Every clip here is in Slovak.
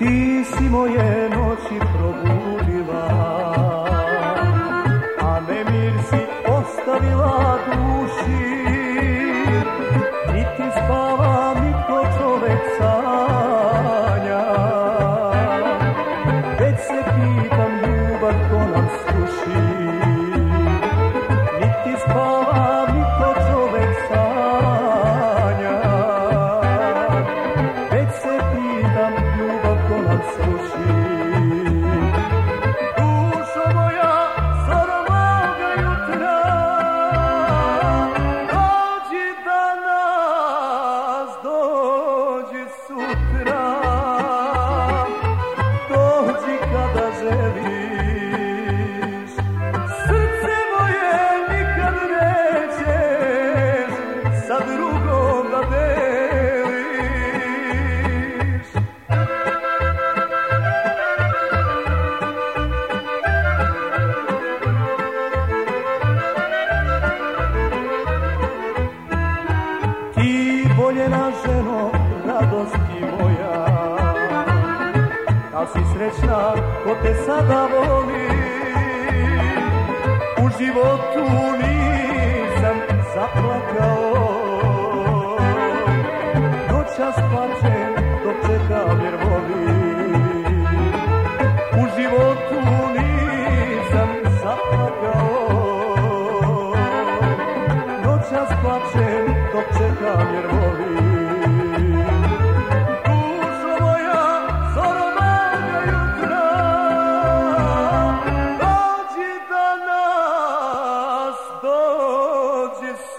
ti si moje noći probudila. rečeno radosti moja. Da si srećna ko te sada voli U životu nisam zaplakao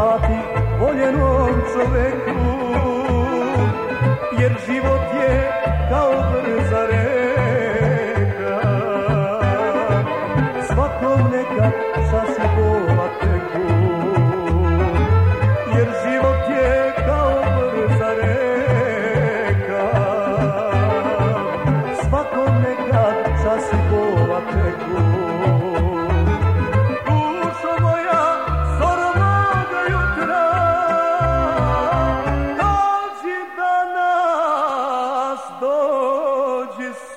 dati voljenom čoveku Jer život je kao vrh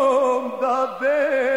the day.